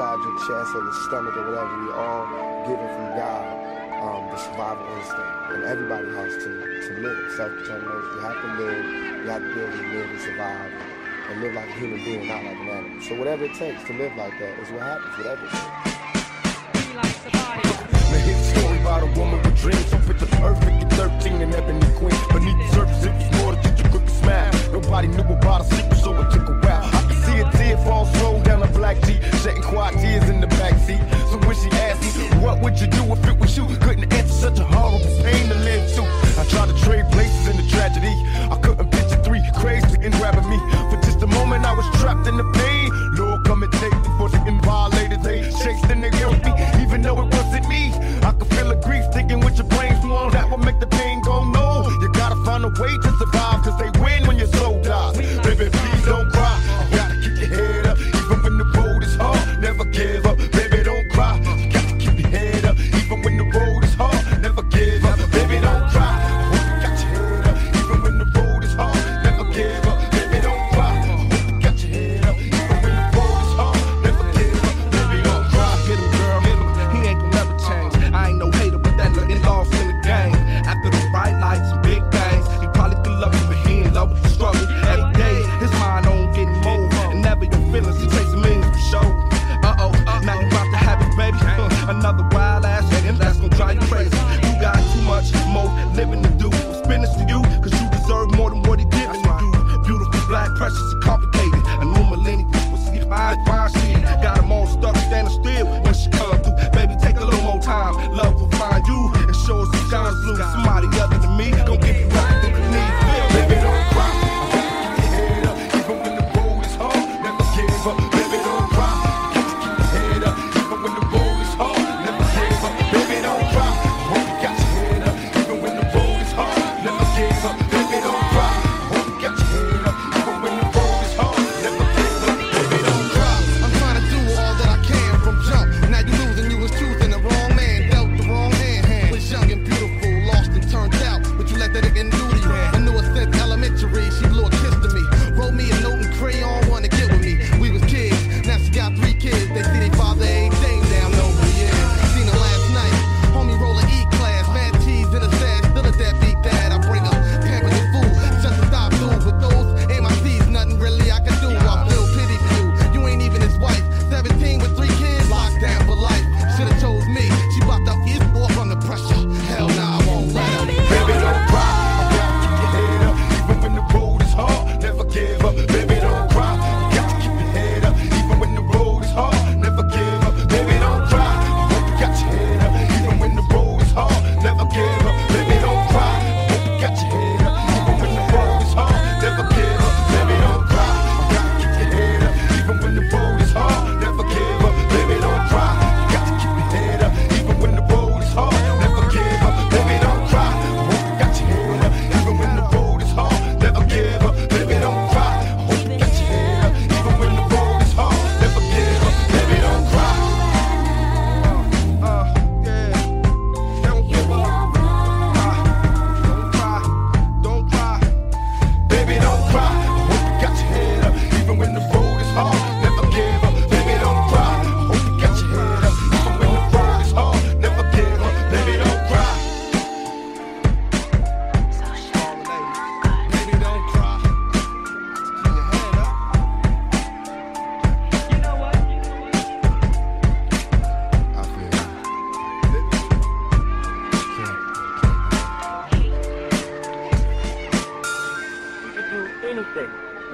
inside your chest or your stomach or whatever. We all given from God um, the survival instinct, and everybody has to, to live self-determination. You have to live. You have to be able to live and survive and live like a human being, not like an animal. So whatever it takes to live like that is what happens. Whatever. It takes. sky's blue. Somebody other than me gon' get you right through the knees. Baby, don't cry. Keep your head up, even when the road is hard. Never give up.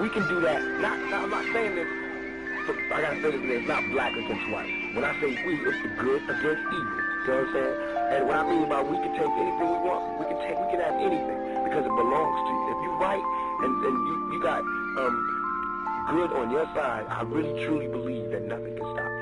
we can do that. Not, not I'm not saying this. But I gotta say this again. It's not black against white. When I say we, it's the good against evil. You know what I'm saying? And what I mean by we can take anything we want, we can take, we can have anything because it belongs to you. If you right and and you you got um good on your side, I really truly believe that nothing can stop.